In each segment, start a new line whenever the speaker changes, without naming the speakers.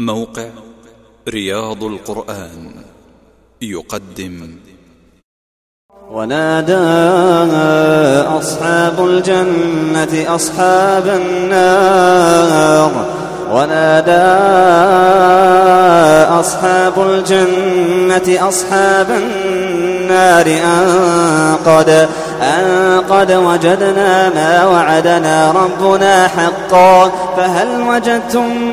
موقع رياض القرآن يقدم.
ونادى أصحاب الجنة أصحاب النار. ونادى أصحاب الجنة أصحاب النار أن قد أن قد وجدنا ما وعدنا ربنا حقا. فهل وجدتم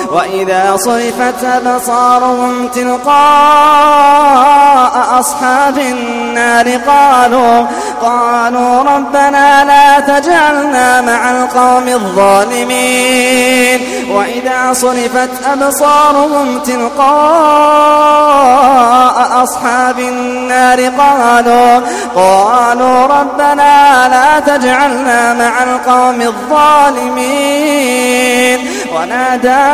وإذا صرفت أبصارهم تلقاء أصحاب النار قالوا قالوا ربنا لا تجعلنا مع القوم الظالمين. وإذا صرفت أبصارهم تلقاء أصحاب النار قالوا قالوا ربنا لا تجعلنا مع القوم الظالمين. ونادى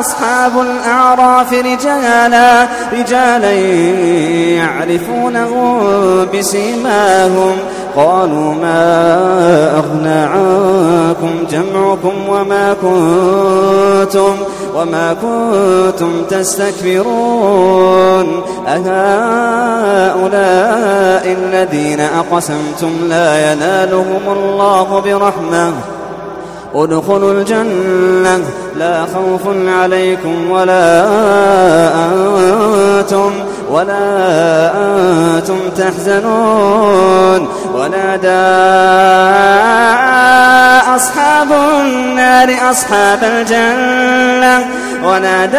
أصحاب الأعراف رجالا رجالا يعرفونه بسيماهم. قالوا ما أغنى عنكم جمعكم وما كنتم وما كنتم تستكبرون. أهؤلاء الذين أقسمتم لا ينالهم الله برحمة. ادخلوا الجنة لا خوف عليكم ولا أنتم ولا أنتم تحزنون. ونادى أصحاب النار أصحاب الجنة ونادى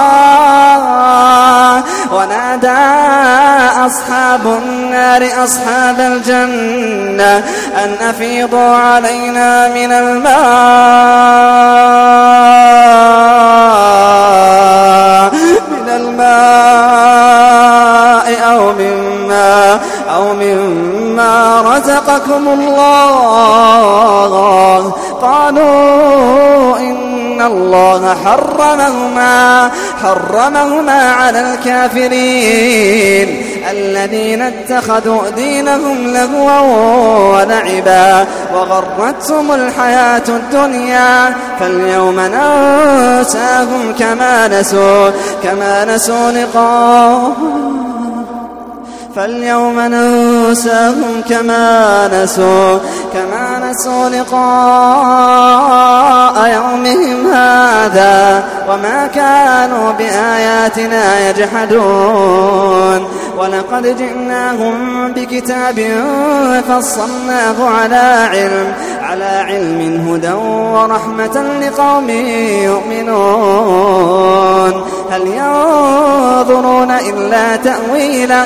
ونادى أصحاب النار أصحاب الجنة. أن أفيضوا علينا من الماء من الماء أو مما أو مما رزقكم الله. قالوا إن الله حرمهما حرمهما على الكافرين. الذين اتخذوا دينهم لهوا ولعبا وغرتهم الحياة الدنيا. فاليوم ننساهم كما نسوا كما نسوا لقاء فاليوم ننساهم كما نسوا كما نسوا لقاء يومهم هذا وما كانوا بآياتنا يجحدون. ولقد جئناهم بكتاب فصلناه على علم على علم هدى ورحمة لقوم يؤمنون. هل ينظرون إلا تأويله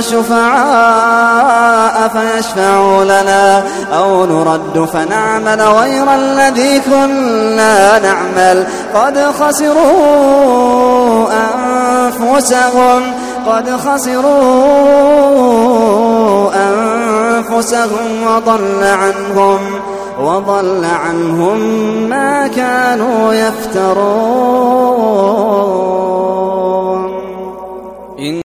شفعاء فيشفعوا لنا أو نرد فنعمل غير الذي كنا نعمل. قد خسروا أنفسهم قد خسروا أنفسهم وضل عنهم وضل عنهم ما كانوا يفترون.